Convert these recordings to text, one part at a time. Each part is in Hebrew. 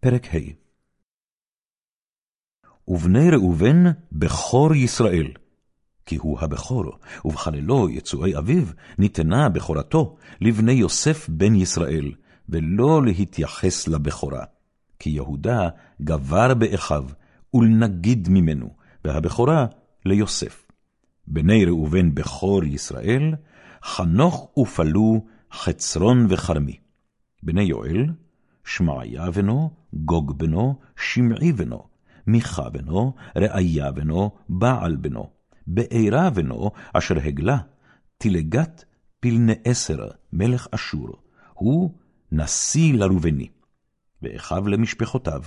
פרק ה' ובני ראובן בכור ישראל, כי הוא הבכור, ובחללו יצואי אביו, ניתנה בכורתו לבני יוסף בן ישראל, ולא להתייחס לבכורה. כי יהודה גבר באחיו, ולנגיד ממנו, והבכורה ליוסף. בני ראובן בכור ישראל, חנוך ופלו, חצרון וכרמי. בני יואל, שמעיה בנו, גוג בנו, שמעי בנו, מיכה בנו, ראיה בנו, בעל בנו, בעירה בנו, אשר הגלה, תלגת פילנאסר, מלך אשור, הוא נשיא לראובני. ואחיו למשפחותיו,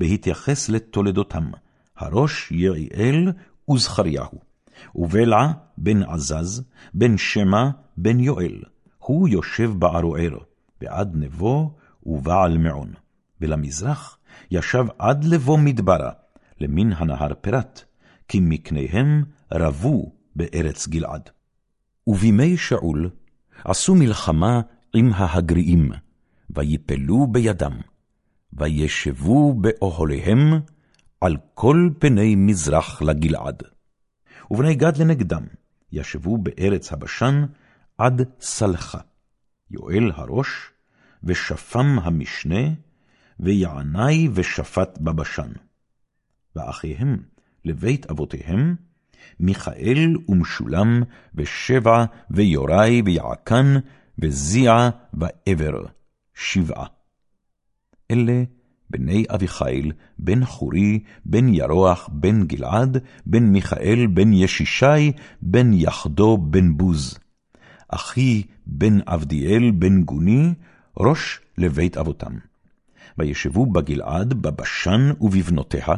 בהתייחס לתולדותם, הראש יעיאל וזכריהו, ובלע בן עזז, בן שמע, בן יואל, הוא יושב בערוער, ועד נבו ובעל מעון. ולמזרח ישב עד לבוא מדברה, למין הנהר פרת, כי מקניהם רבו בארץ גלעד. ובימי שאול עשו מלחמה עם ההגריעים, ויפלו בידם, וישבו באוהליהם על כל פני מזרח לגלעד. ובני גד לנגדם, ישבו בארץ הבשן עד סלחה. יואל הראש, ושפם המשנה, ויעני ושפט בבשן. ואחיהם לבית אבותיהם, מיכאל ומשולם, ושבע, ויוראי, ויעקן, וזיע, ועבר, שבעה. אלה בני אביחיל, בן חורי, בן ירוח, בן גלעד, בן מיכאל, בן ישישי, בן יחדו, בן בוז. אחי בן עבדיאל, בן גוני, ראש לבית אבותם. וישבו בגלעד, בבשן ובבנותיה,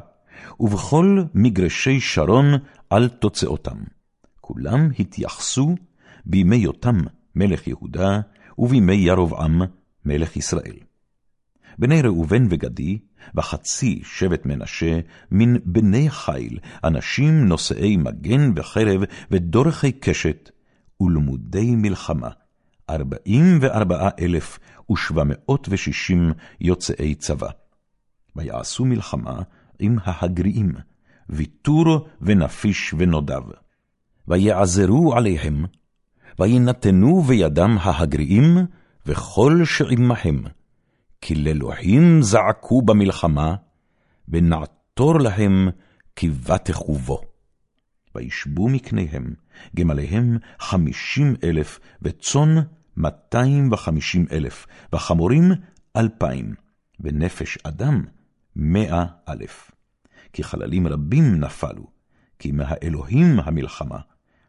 ובכל מגרשי שרון על תוצאותם. כולם התייחסו בימי יותם מלך יהודה, ובימי ירבעם מלך ישראל. בני ראובן וגדי, וחצי שבט מנשה, מן בני חיל, אנשים נושאי מגן וחרב ודורכי קשת, ולמודי מלחמה, ארבעים וארבעה אלף ושבע מאות ושישים יוצאי צבא. ויעשו מלחמה עם ההגריעים, ויתור ונפיש ונודב. ויעזרו עליהם, וינתנו בידם ההגריעים, וכל שעמהם, כי לאלוהים זעקו במלחמה, ונעתור להם כי בטחו בו. וישבו מקניהם, גמליהם חמישים אלף, וצאן מאתיים וחמישים אלף, וחמורים אלפיים, ונפש אדם מאה אלף. כי חללים רבים נפלו, כי מהאלוהים המלחמה,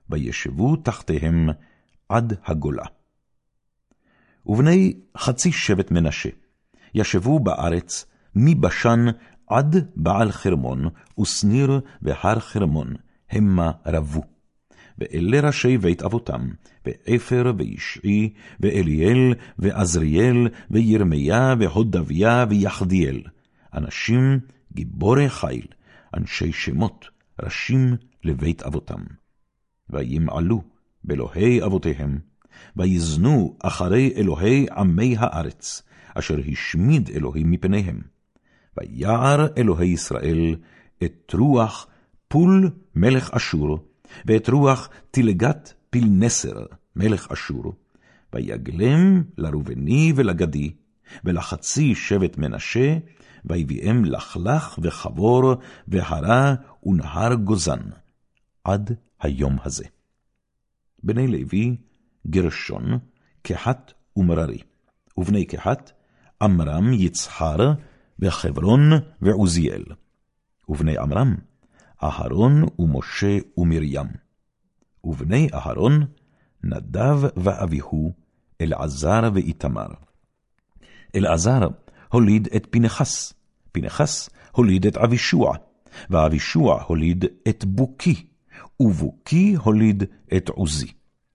וישבו תחתיהם עד הגולה. ובני חצי שבט מנשה, ישבו בארץ מבשן עד בעל חרמון, ושניר והר חרמון, המה רבו. ואלה ראשי בית אבותם, ועפר, וישעי, ואליאל, ועזריאל, וירמיה, והודביה, ויחדיאל, אנשים גיבורי חיל, אנשי שמות, ראשים לבית אבותם. וימעלו באלוהי אבותיהם, ויזנו אחרי אלוהי עמי הארץ, אשר השמיד אלוהים מפניהם. ויער אלוהי ישראל את רוח פול מלך אשור, ואת רוח תלגת פילנסר מלך אשור, ויגלם לראובני ולגדי, ולחצי שבט מנשה, ויביאם לחלך וחבור, והרה ונהר גוזן, עד היום הזה. בני לוי, גרשון, קחת ומררי, ובני קחת, עמרם, יצחר, וחברון ועוזיאל. ובני עמרם, אהרון ומשה ומרים. ובני אהרון, נדב ואביהו, אלעזר ואיתמר. אלעזר הוליד את פנחס, פנחס הוליד את אבישוע, ואבישוע הוליד את בוקי, ובוקי הוליד את עוזי,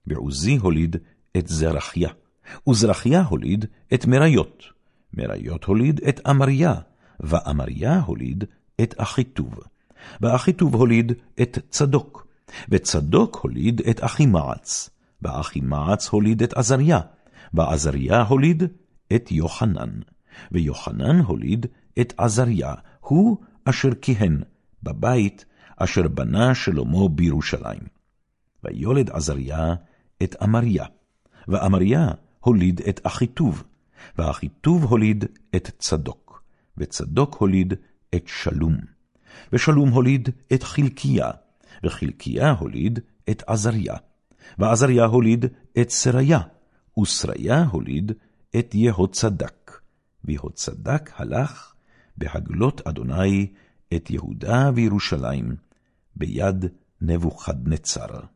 ועוזי הוליד את זרחיה, וזרחיה הוליד את מריות, מריות הוליד את אמריה, ואמריה הוליד את אחיטוב. ואחיטוב הוליד את צדוק, וצדוק הוליד את אחימעץ, ואחימעץ הוליד את עזריה, ועזריה הוליד את יוחנן, ויוחנן הוליד את עזריה, הוא אשר כיהן בבית אשר בנה שלמה בירושלים. ויולד עזריה את אמריה, ואמריה הוליד את אחיטוב, ואחיטוב הוליד את צדוק, וצדוק הוליד את שלום. ושלום הוליד את חלקיה, וחלקיה הוליד את עזריה, ועזריה הוליד את סריה, וסריה הוליד את יהוצדק, ויהוצדק הלך בהגלות אדוני את יהודה וירושלים ביד נבוכדנצר.